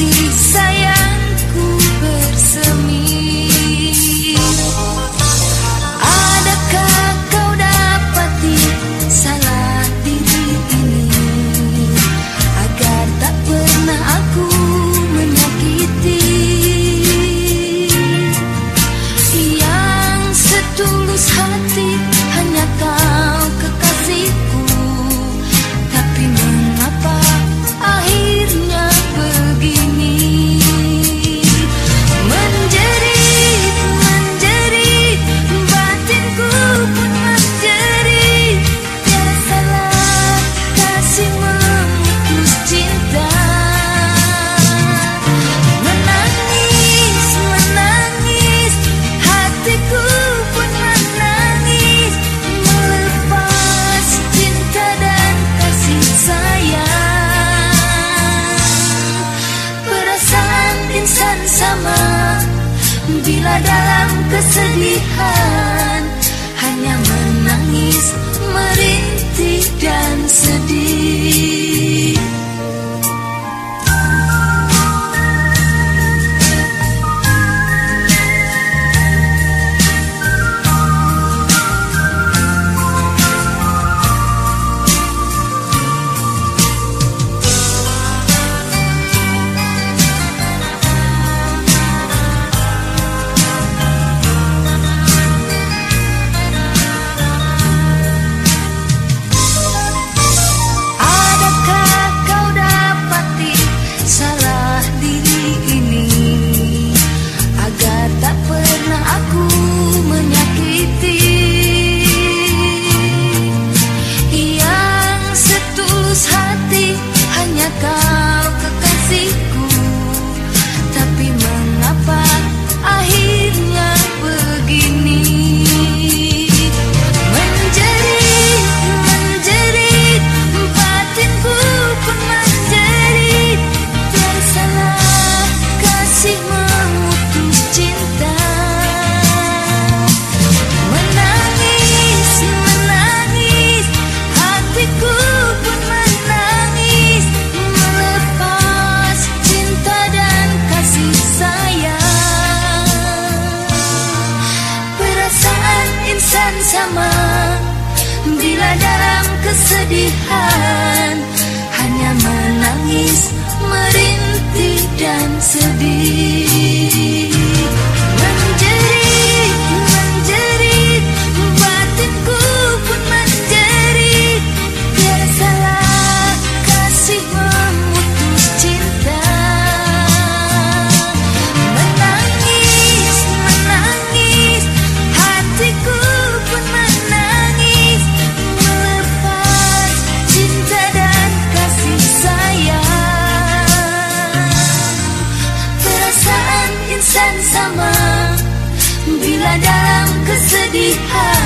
sees Dalam kesedihan. Hanya menangis, merintih dan sedih sama Bila dalam kesedihan Hanya menangis, merintih dan sedih sama Bila dalam kesedihan